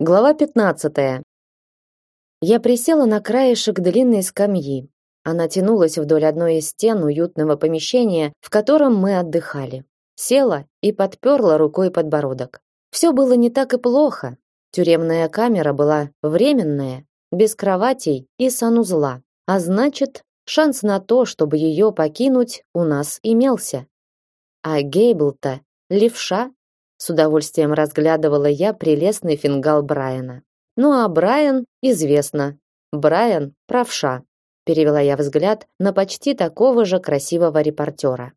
Глава 15. Я присела на краешек длинной скамьи. Она тянулась вдоль одной из стен уютного помещения, в котором мы отдыхали. Села и подперла рукой подбородок. Все было не так и плохо. Тюремная камера была временная, без кроватей и санузла. А значит, шанс на то, чтобы ее покинуть, у нас имелся. А Гейбл-то левша с удовольствием разглядывала я прелестный фингал Брайана. Ну а Брайан известно. Брайан правша. Перевела я взгляд на почти такого же красивого репортера.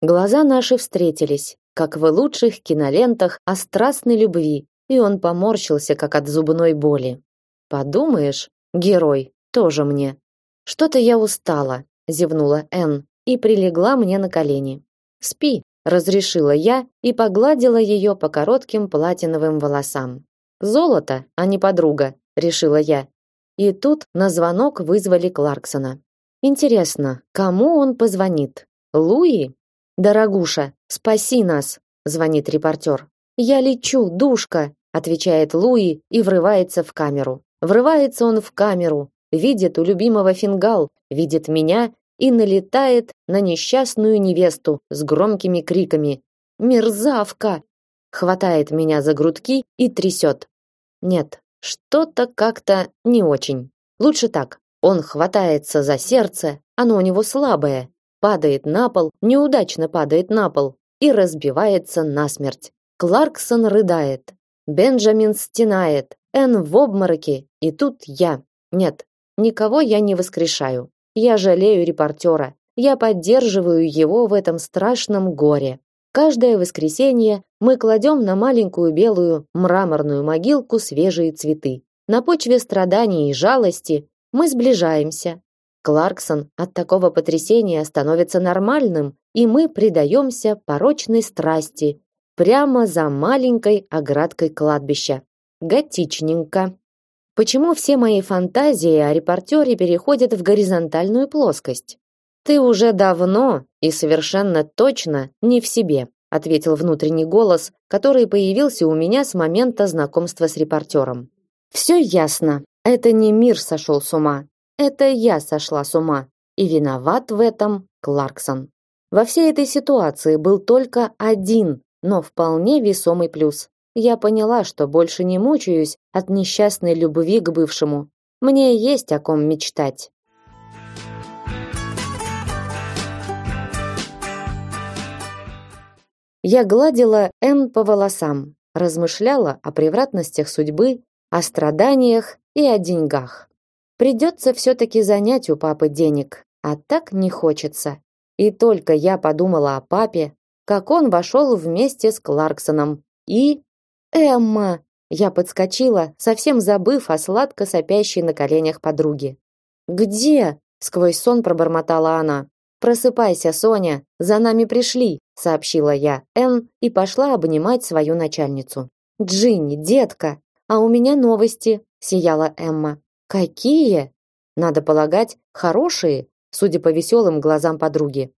Глаза наши встретились, как в лучших кинолентах о страстной любви, и он поморщился, как от зубной боли. Подумаешь, герой, тоже мне. Что-то я устала, зевнула Н и прилегла мне на колени. Спи, разрешила я и погладила ее по коротким платиновым волосам. Золото, а не подруга, решила я. И тут на звонок вызвали Кларксона. Интересно, кому он позвонит? Луи? Дорогуша, спаси нас, звонит репортер. Я лечу, душка, отвечает Луи и врывается в камеру. Врывается он в камеру, видит у любимого фингал, видит меня и налетает на несчастную невесту с громкими криками: "Мерзавка!" Хватает меня за грудки и трясет. Нет, что-то как-то не очень. Лучше так. Он хватается за сердце, оно у него слабое, падает на пол, неудачно падает на пол и разбивается насмерть. Кларксон рыдает. Бенджамин стенает. Эн в обмороке, и тут я. Нет, никого я не воскрешаю. Я жалею репортера. Я поддерживаю его в этом страшном горе. Каждое воскресенье мы кладем на маленькую белую мраморную могилку свежие цветы. На почве страданий и жалости мы сближаемся. Кларксон от такого потрясения становится нормальным, и мы предаемся порочной страсти прямо за маленькой оградкой кладбища. Готичненько. Почему все мои фантазии о репортере переходят в горизонтальную плоскость? Ты уже давно и совершенно точно не в себе, ответил внутренний голос, который появился у меня с момента знакомства с репортером. Все ясно. Это не мир сошел с ума. Это я сошла с ума. И виноват в этом Кларксон. Во всей этой ситуации был только один, но вполне весомый плюс я поняла, что больше не мучаюсь от несчастной любви к бывшему. Мне есть о ком мечтать. Я гладила Н по волосам, размышляла о превратностях судьбы, о страданиях и о деньгах. Придется все-таки занять у папы денег, а так не хочется. И только я подумала о папе, как он вошел вместе с Кларксоном и Эмма, я подскочила, совсем забыв о сладко сопящей на коленях подруге. Где? сквозь сон пробормотала она. Просыпайся, Соня, за нами пришли, сообщила я Эн и пошла обнимать свою начальницу. Джинни, детка, а у меня новости, сияла Эмма. Какие? Надо полагать, хорошие, судя по веселым глазам подруги.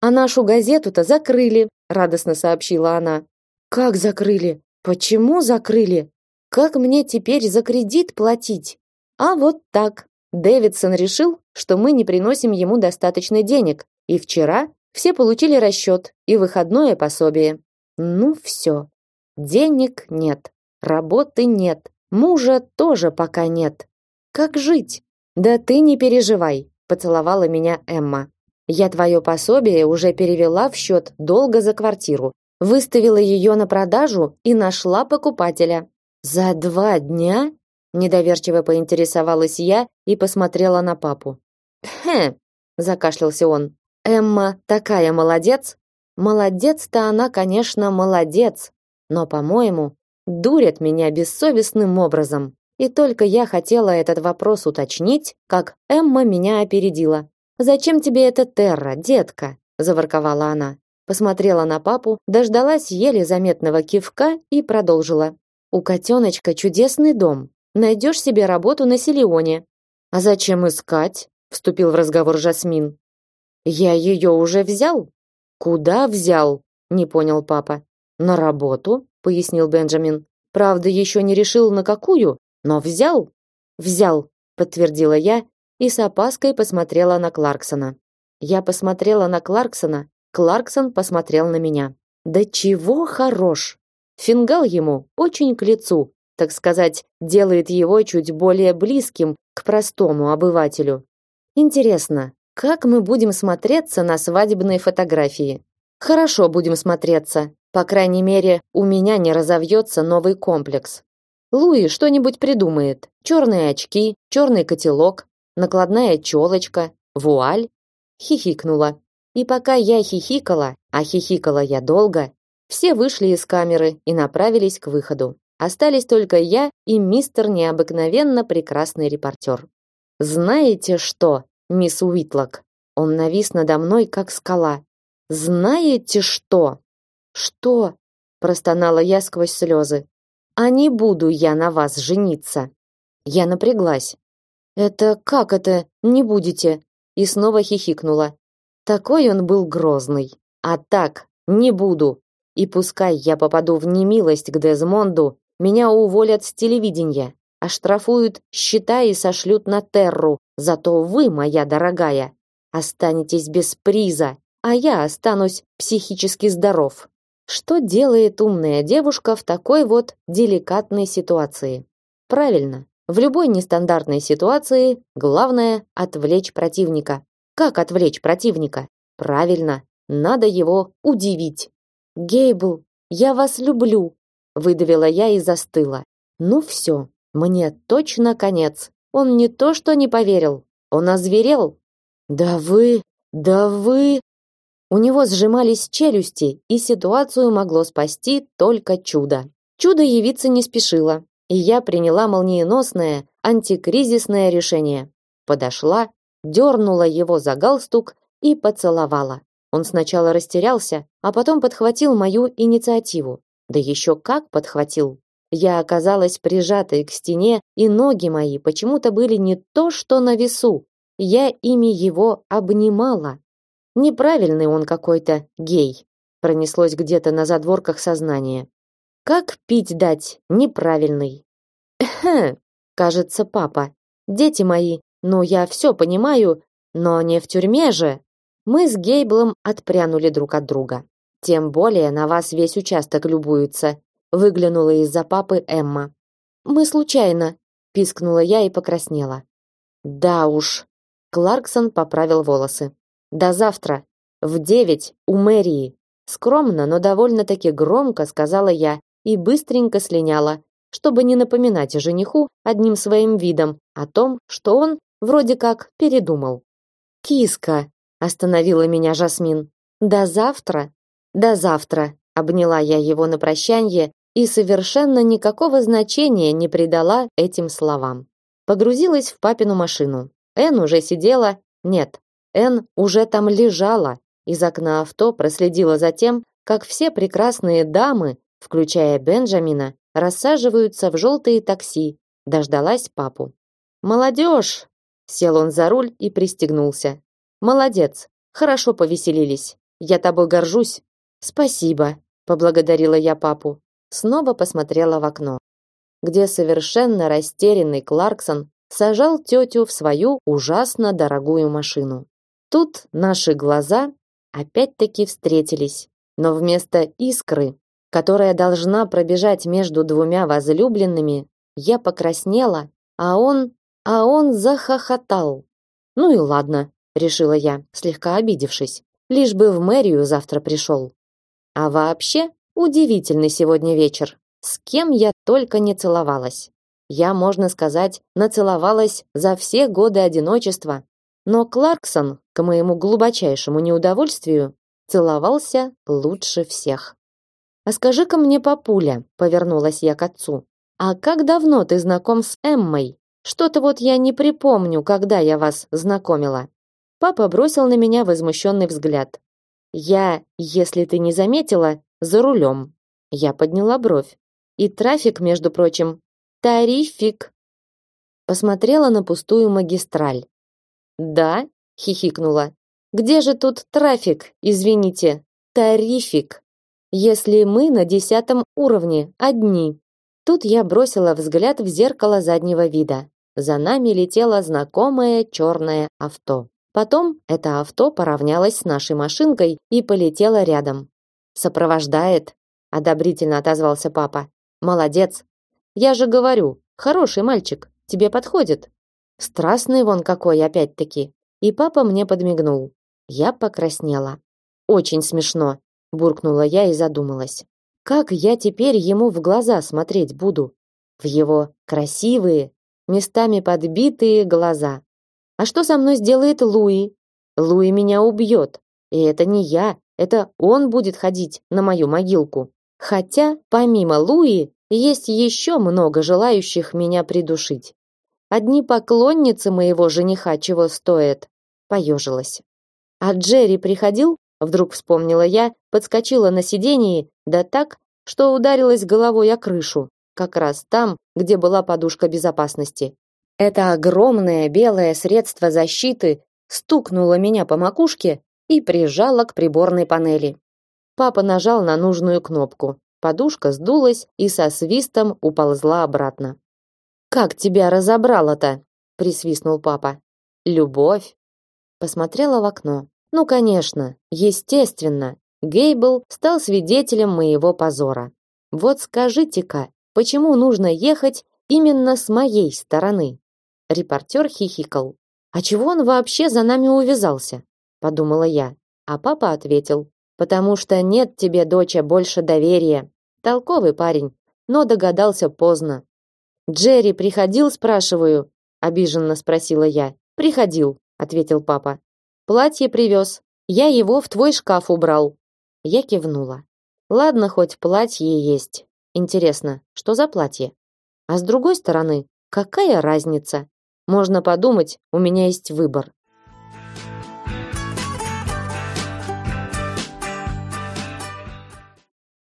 А нашу газету-то закрыли, радостно сообщила она. Как закрыли? Почему закрыли? Как мне теперь за кредит платить? А вот так. Дэвидсон решил, что мы не приносим ему достаточно денег, и вчера все получили расчет и выходное пособие. Ну все. Денег нет, работы нет, мужа тоже пока нет. Как жить? Да ты не переживай, поцеловала меня Эмма. Я твое пособие уже перевела в счет долга за квартиру, Выставила ее на продажу и нашла покупателя. За два дня? Недоверчиво поинтересовалась я и посмотрела на папу. Хм, закашлялся он. Эмма такая молодец. Молодец-то она, конечно, молодец, но, по-моему, дурит меня бессовестным образом. И только я хотела этот вопрос уточнить, как Эмма меня опередила. Зачем тебе эта терра, детка? заворковала она посмотрела на папу, дождалась еле заметного кивка и продолжила. У котеночка чудесный дом. Найдешь себе работу на Селионе. А зачем искать? Вступил в разговор Жасмин. Я ее уже взял. Куда взял? Не понял папа. На работу, пояснил Бенджамин. Правда, еще не решил на какую, но взял. Взял, подтвердила я и с опаской посмотрела на Кларксона. Я посмотрела на Кларксона, Кларксон посмотрел на меня. Да чего хорош! Фингал ему очень к лицу, так сказать, делает его чуть более близким к простому обывателю. Интересно, как мы будем смотреться на свадебной фотографии? Хорошо будем смотреться. По крайней мере, у меня не разовьется новый комплекс. Луи что-нибудь придумает. Черные очки, черный котелок, накладная челочка, вуаль. Хихикнула. И пока я хихикала, а хихикала я долго, все вышли из камеры и направились к выходу. Остались только я и мистер необыкновенно прекрасный репортер. Знаете что, мисс Уитлок? Он навис надо мной как скала. Знаете что? Что? простонала я сквозь слезы. А не буду я на вас жениться. Я напряглась. Это как это не будете? И снова хихикнула. Такой он был грозный. А так, не буду. И пускай я попаду в немилость к Дезмонду, меня уволят с телевидения, оштрафуют счета и сошлют на терру. Зато вы, моя дорогая, останетесь без приза, а я останусь психически здоров. Что делает умная девушка в такой вот деликатной ситуации? Правильно, в любой нестандартной ситуации главное отвлечь противника. Как отвлечь противника? Правильно, надо его удивить. Гейбл, я вас люблю, выдавила я и застыла. Ну все, мне точно конец. Он не то что не поверил, он озверел. Да вы, да вы у него сжимались челюсти, и ситуацию могло спасти только чудо. Чудо явиться не спешило, и я приняла молниеносное антикризисное решение. Подошла, дернула его за галстук и поцеловала. Он сначала растерялся, а потом подхватил мою инициативу. Да еще как подхватил. Я оказалась прижатой к стене, и ноги мои почему-то были не то, что на весу. Я ими его обнимала. Неправильный он какой-то, гей. Пронеслось где-то на задворках сознания. Как пить дать? Неправильный. Кажется, папа. Дети мои, ну я все понимаю, но не в тюрьме же. Мы с Гейблом отпрянули друг от друга. Тем более на вас весь участок любуется. Выглянула из-за папы Эмма. Мы случайно, пискнула я и покраснела. Да уж. Кларксон поправил волосы. До завтра. В девять у мэрии. Скромно, но довольно-таки громко сказала я и быстренько слиняла, чтобы не напоминать жениху одним своим видом о том, что он вроде как передумал. Киска, остановила меня Жасмин. До завтра. До завтра, обняла я его на прощание и совершенно никакого значения не придала этим словам. Погрузилась в папину машину. Эн уже сидела, нет, Эн уже там лежала, из окна авто проследила за тем, как все прекрасные дамы, включая Бенджамина, рассаживаются в желтые такси. Дождалась папу. Молодежь! Сел он за руль и пристегнулся. Молодец, хорошо повеселились. Я тобой горжусь. Спасибо, поблагодарила я папу. Снова посмотрела в окно, где совершенно растерянный Кларксон сажал тетю в свою ужасно дорогую машину. Тут наши глаза опять-таки встретились, но вместо искры, которая должна пробежать между двумя возлюбленными, я покраснела, а он, а он захохотал. Ну и ладно, решила я, слегка обидевшись. Лишь бы в мэрию завтра пришел. А вообще, удивительный сегодня вечер. С кем я только не целовалась. Я, можно сказать, нацеловалась за все годы одиночества, но Кларксон, к моему глубочайшему неудовольствию, целовался лучше всех. А скажи-ка мне, папуля, повернулась я к отцу. А как давно ты знаком с Эммой? Что-то вот я не припомню, когда я вас знакомила. Папа бросил на меня возмущенный взгляд. Я, если ты не заметила, за рулем. Я подняла бровь. И трафик, между прочим, тарифик. Посмотрела на пустую магистраль. Да, хихикнула. Где же тут трафик, извините? Тарифик. Если мы на десятом уровне одни. Тут я бросила взгляд в зеркало заднего вида. За нами летело знакомое черное авто. Потом это авто поравнялось с нашей машинкой и полетело рядом. Сопровождает, одобрительно отозвался папа. Молодец. Я же говорю, хороший мальчик, тебе подходит. Страстный вон какой опять-таки. И папа мне подмигнул. Я покраснела. Очень смешно, буркнула я и задумалась. Как я теперь ему в глаза смотреть буду? В его красивые, местами подбитые глаза. А что со мной сделает Луи? Луи меня убьет. И это не я, это он будет ходить на мою могилку. Хотя, помимо Луи, есть еще много желающих меня придушить. Одни поклонницы моего жениха чего стоят. Поежилась. А Джерри приходил? Вдруг вспомнила я, подскочила на сиденье, да так, что ударилась головой о крышу, как раз там, где была подушка безопасности. Это огромное белое средство защиты стукнуло меня по макушке и прижало к приборной панели. Папа нажал на нужную кнопку. Подушка сдулась и со свистом уползла обратно. Как тебя разобрало-то? присвистнул папа. Любовь. Посмотрела в окно. Ну, конечно, естественно. Гейбл стал свидетелем моего позора. Вот скажите-ка, почему нужно ехать именно с моей стороны? Репортер хихикал. А чего он вообще за нами увязался? подумала я. А папа ответил: потому что нет тебе, доча, больше доверия. Толковый парень, но догадался поздно. Джерри приходил, спрашиваю, обиженно спросила я. Приходил, ответил папа. Платье привез. Я его в твой шкаф убрал. Я кивнула. Ладно, хоть платье есть. Интересно, что за платье? А с другой стороны, какая разница? Можно подумать, у меня есть выбор.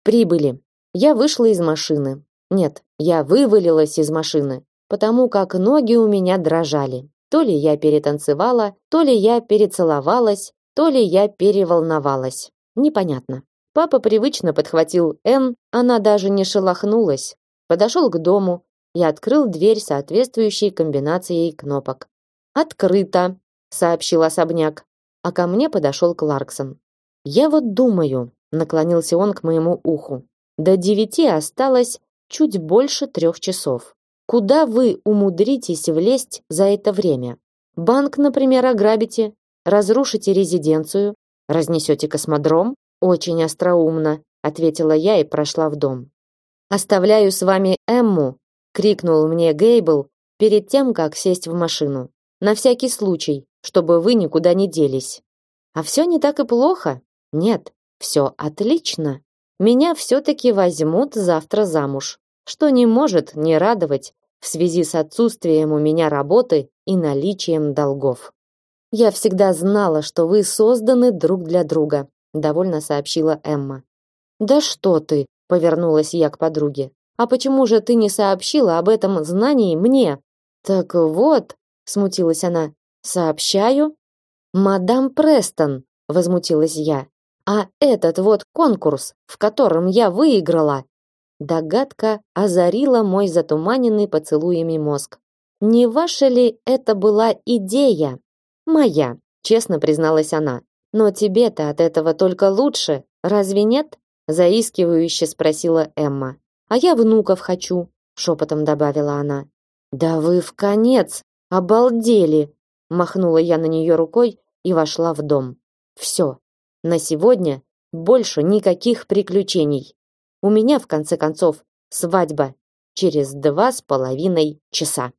Прибыли. Я вышла из машины. Нет, я вывалилась из машины, потому как ноги у меня дрожали. То ли я перетанцевала, то ли я перецеловалась, то ли я переволновалась. Непонятно. Папа привычно подхватил Н, она даже не шелохнулась. Подошел к дому и открыл дверь соответствующей комбинацией кнопок. «Открыто», — сообщил особняк. А ко мне подошел Кларксон. «Я вот думаю», — наклонился он к моему уху. «До девяти осталось чуть больше трех часов. Куда вы умудритесь влезть за это время? Банк, например, ограбите, разрушите резиденцию, разнесете космодром? Очень остроумно, ответила я и прошла в дом. Оставляю с вами Эмму, крикнул мне Гейбл перед тем, как сесть в машину. На всякий случай, чтобы вы никуда не делись. А все не так и плохо. Нет, все отлично. Меня все таки возьмут завтра замуж, что не может не радовать в связи с отсутствием у меня работы и наличием долгов. Я всегда знала, что вы созданы друг для друга, довольно сообщила Эмма. Да что ты, повернулась я к подруге. А почему же ты не сообщила об этом знании мне? Так вот, смутилась она. Сообщаю. Мадам Престон, возмутилась я. А этот вот конкурс, в котором я выиграла, Догадка озарила мой затуманенный поцелуями мозг. Не ваша ли это была идея? Моя, честно призналась она. Но тебе-то от этого только лучше, разве нет? заискивающе спросила Эмма. А я внуков хочу, шепотом добавила она. Да вы в конец обалдели, махнула я на нее рукой и вошла в дом. Все. На сегодня больше никаких приключений. У меня, в конце концов, свадьба через два с половиной часа.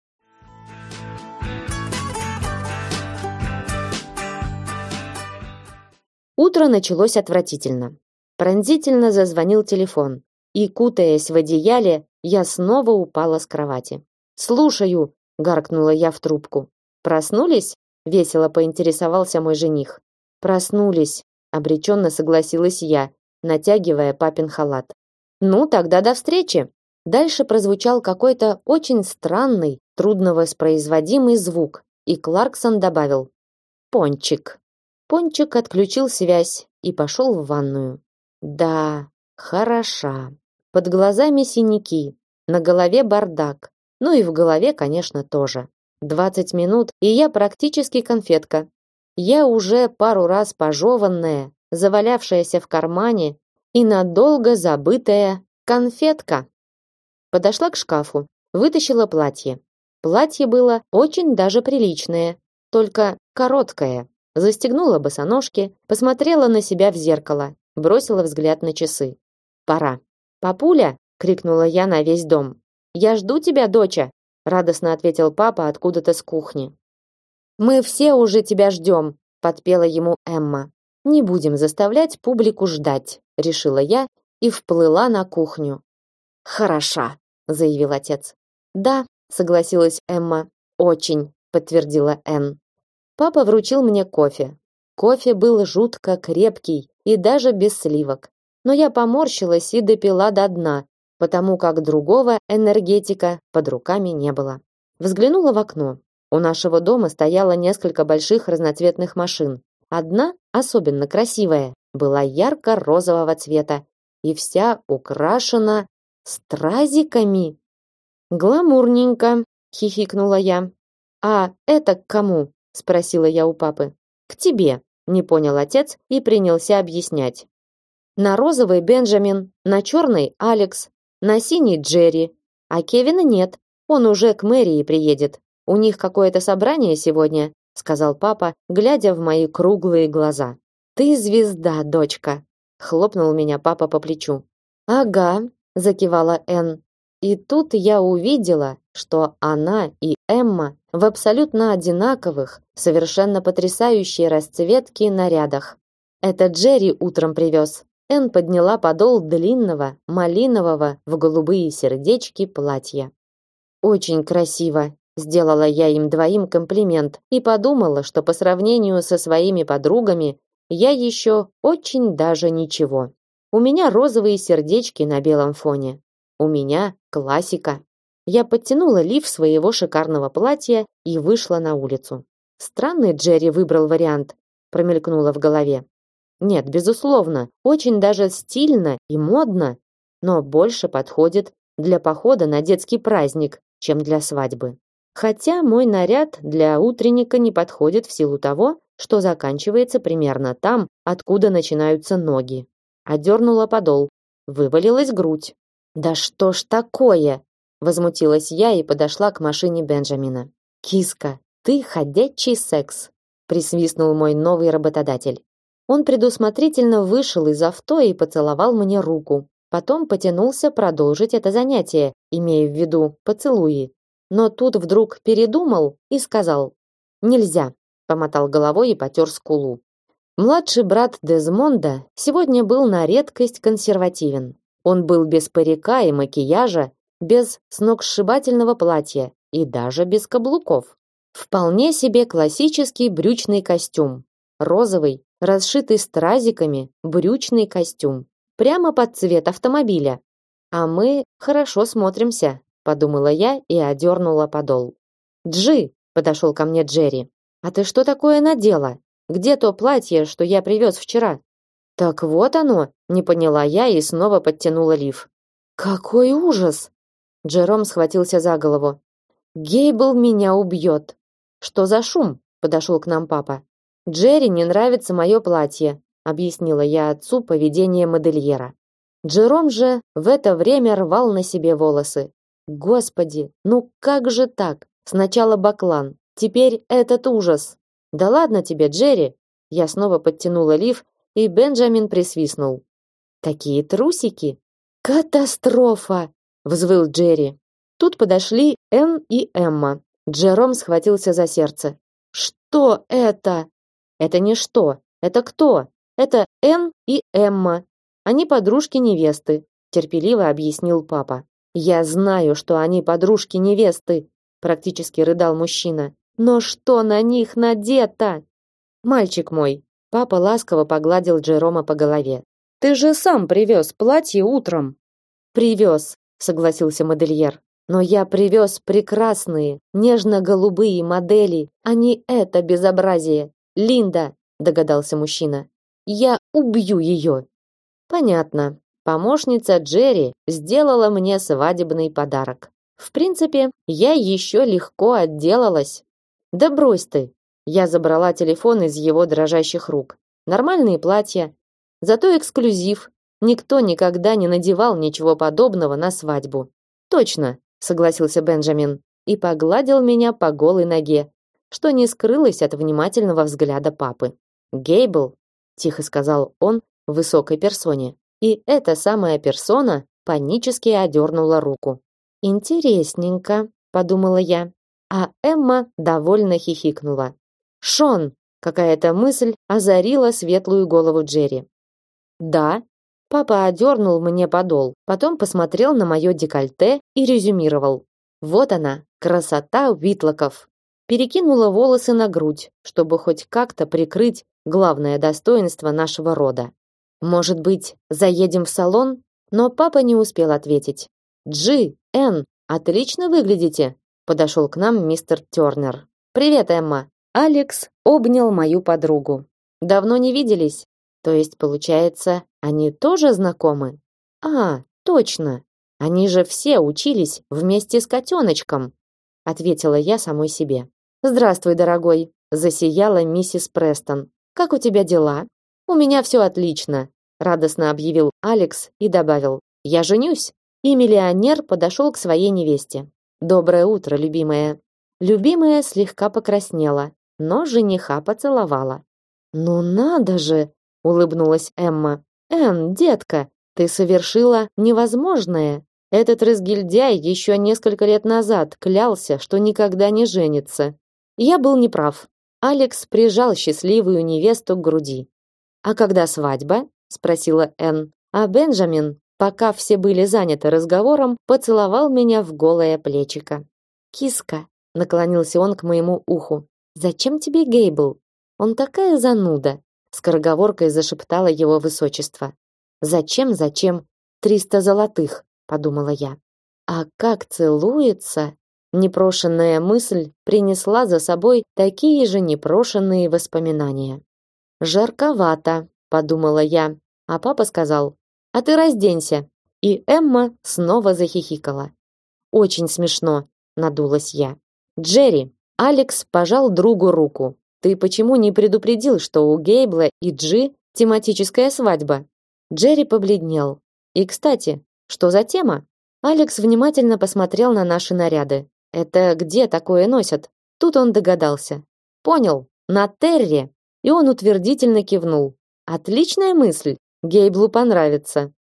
Утро началось отвратительно. Пронзительно зазвонил телефон, и, кутаясь в одеяле, я снова упала с кровати. «Слушаю!» — гаркнула я в трубку. «Проснулись?» — весело поинтересовался мой жених. «Проснулись», — обреченно согласилась я, натягивая папин халат. Ну, тогда до встречи. Дальше прозвучал какой-то очень странный, трудновоспроизводимый звук, и Кларксон добавил: "Пончик". Пончик отключил связь и пошел в ванную. Да, хороша. Под глазами синяки, На голове бардак. Ну и в голове, конечно, тоже. 20 минут, и я практически конфетка. Я уже пару раз пожеванная, завалявшаяся в кармане и надолго забытая конфетка. Подошла к шкафу, вытащила платье. Платье было очень даже приличное, только короткое. Застегнула босоножки, посмотрела на себя в зеркало, бросила взгляд на часы. Пора. «Папуля!» — крикнула я на весь дом. «Я жду тебя, доча!» — радостно ответил папа откуда-то с кухни. «Мы все уже тебя ждем!» — подпела ему Эмма. «Не будем заставлять публику ждать», — решила я и вплыла на кухню. «Хороша», — заявил отец. «Да», — согласилась Эмма. «Очень», — подтвердила Энн. Папа вручил мне кофе. Кофе был жутко крепкий и даже без сливок. Но я поморщилась и допила до дна, потому как другого энергетика под руками не было. Взглянула в окно. У нашего дома стояло несколько больших разноцветных машин. Одна, особенно красивая, была ярко-розового цвета и вся украшена стразиками. Гламурненько, хихикнула я. А это к кому? Спросила я у папы. К тебе, не понял отец и принялся объяснять. На розовый Бенджамин, на черный Алекс, на синий Джерри, а Кевина нет. Он уже к мэрии приедет. У них какое-то собрание сегодня, сказал папа, глядя в мои круглые глаза. Ты звезда, дочка, хлопнул меня папа по плечу. Ага, закивала Н. И тут я увидела, что она и Эмма в абсолютно одинаковых, совершенно потрясающей расцветки нарядах. Это Джерри утром привез. Эн подняла подол длинного, малинового в голубые сердечки платья. Очень красиво, сделала я им двоим комплимент и подумала, что по сравнению со своими подругами я еще очень даже ничего. У меня розовые сердечки на белом фоне. У меня классика. Я подтянула лиф своего шикарного платья и вышла на улицу. Странный Джерри выбрал вариант, промелькнуло в голове. Нет, безусловно, очень даже стильно и модно, но больше подходит для похода на детский праздник, чем для свадьбы. Хотя мой наряд для утренника не подходит в силу того, что заканчивается примерно там, откуда начинаются ноги. Одернула подол, вывалилась грудь. Да что ж такое? Возмутилась я и подошла к машине Бенджамина. Киска, ты ходячий секс, присвистнул мой новый работодатель. Он предусмотрительно вышел из авто и поцеловал мне руку. Потом потянулся продолжить это занятие, имея в виду поцелуи. Но тут вдруг передумал и сказал: "Нельзя", помотал головой и потер скулу. Младший брат Дезмонда сегодня был на редкость консервативен. Он был без парика и макияжа без сногсшибательного платья и даже без каблуков. Вполне себе классический брючный костюм. Розовый, расшитый стразиками, брючный костюм. Прямо под цвет автомобиля. А мы хорошо смотримся, подумала я и одернула подол. Джи, подошел ко мне Джерри. А ты что такое надела? Где то платье, что я привез вчера? Так вот оно, не поняла я и снова подтянула лиф. Какой ужас! Джером схватился за голову. Гейбл меня убьет. Что за шум? Подошел к нам папа. Джерри не нравится мое платье, объяснила я отцу поведение модельера. Джером же в это время рвал на себе волосы. Господи, ну как же так? Сначала баклан, теперь этот ужас. Да ладно тебе, Джерри. Я снова подтянула лиф, и Бенджамин присвистнул. Такие трусики. Катастрофа, взвыл Джерри. Тут подошли Энн и Эмма. Джером схватился за сердце. Что это? Это не что. Это кто? Это Энн и Эмма. Они подружки невесты, терпеливо объяснил папа. Я знаю, что они подружки невесты, практически рыдал мужчина. Но что на них надето? Мальчик мой, папа ласково погладил Джерома по голове. Ты же сам привез платье утром. Привез, согласился модельер. Но я привез прекрасные, нежно-голубые модели, а не это безобразие. Линда, догадался мужчина. Я убью ее. Понятно, Помощница Джерри сделала мне свадебный подарок. В принципе, я еще легко отделалась. Да брось ты. Я забрала телефон из его дрожащих рук. Нормальные платья, зато эксклюзив. Никто никогда не надевал ничего подобного на свадьбу. Точно, согласился Бенджамин и погладил меня по голой ноге, что не скрылось от внимательного взгляда папы. Гейбл, тихо сказал он высокой персоне. И эта самая персона панически одернула руку. Интересненько, подумала я. А Эмма довольно хихикнула. Шон, какая-то мысль озарила светлую голову Джерри. Да, папа одернул мне подол, потом посмотрел на мое декольте и резюмировал: вот она, красота Уитлоков. Перекинула волосы на грудь, чтобы хоть как-то прикрыть главное достоинство нашего рода. Может быть, заедем в салон? Но папа не успел ответить. Джи, Н, отлично выглядите, подошел к нам мистер Тёрнер. Привет, Эмма. Алекс обнял мою подругу. Давно не виделись. То есть, получается, они тоже знакомы? А, точно. Они же все учились вместе с котеночком, ответила я самой себе. Здравствуй, дорогой, засияла миссис Престон. Как у тебя дела? У меня все отлично, радостно объявил Алекс и добавил: я женюсь. И миллионер подошел к своей невесте. Доброе утро, любимая. Любимая слегка покраснела, но жениха поцеловала. Ну надо же, улыбнулась Эмма. Эн, детка, ты совершила невозможное. Этот разгильдяй еще несколько лет назад клялся, что никогда не женится. Я был неправ. Алекс прижал счастливую невесту к груди. А когда свадьба? спросила Энн. А Бенджамин, пока все были заняты разговором, поцеловал меня в голое плечико. Киска, наклонился он к моему уху. Зачем тебе Гейбл? Он такая зануда, скороговоркой зашептала его высочество. Зачем, зачем? Триста золотых подумала я. А как целуется? Непрошенная мысль принесла за собой такие же непрошенные воспоминания. Жарковато, подумала я, а папа сказал: "А ты разденься". И Эмма снова захихикала. Очень смешно, надулась я. Джерри, Алекс пожал другу руку. Ты почему не предупредил, что у Гейбла и Джи тематическая свадьба? Джерри побледнел. И, кстати, что за тема? Алекс внимательно посмотрел на наши наряды. Это где такое носят? Тут он догадался. Понял, на Терре. И он утвердительно кивнул. Отличная мысль. Гейблу понравится.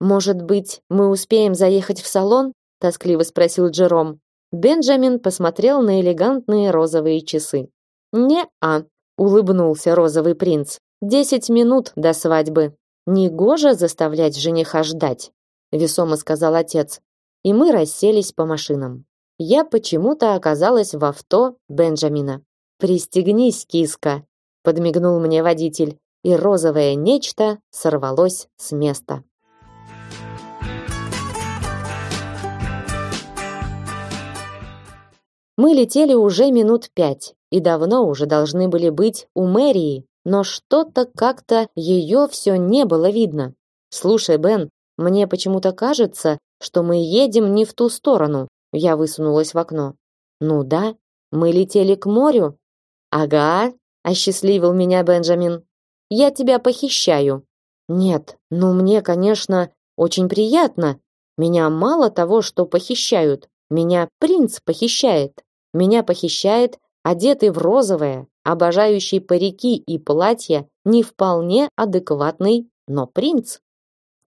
Может быть, мы успеем заехать в салон? тоскливо спросил Джером. Бенджамин посмотрел на элегантные розовые часы. Не-а, улыбнулся розовый принц. Десять минут до свадьбы. Негоже заставлять жениха ждать весомо сказал отец. И мы расселись по машинам. Я почему-то оказалась в авто Бенджамина. Пристегнись, киска, подмигнул мне водитель, и розовое нечто сорвалось с места. Мы летели уже минут пять и давно уже должны были быть у мэрии, но что-то как-то ее все не было видно. Слушай, Бен, мне почему-то кажется, что мы едем не в ту сторону. Я высунулась в окно. Ну да, мы летели к морю. Ага, осчастливил меня Бенджамин. Я тебя похищаю. Нет, ну мне, конечно, очень приятно. Меня мало того, что похищают, меня принц похищает. Меня похищает одетый в розовое, обожающий парики и платья, не вполне адекватный, но принц.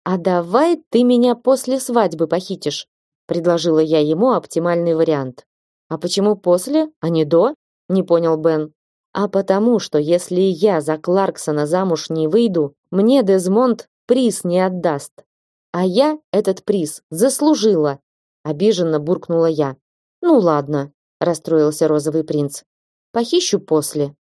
А давай ты меня после свадьбы похитишь, предложила я ему оптимальный вариант. А почему после, а не до? не понял Бен. А потому, что если я за Кларксона замуж не выйду, мне Дезмонд приз не отдаст. А я этот приз заслужила, обиженно буркнула я. Ну ладно, расстроился розовый принц. Похищу после.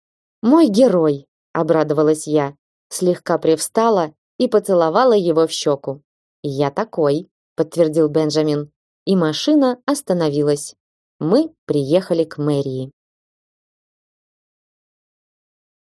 Мой герой, обрадовалась я, слегка привстала и поцеловала его в щеку. "Я такой", подтвердил Бенджамин. И машина остановилась. Мы приехали к мэрии.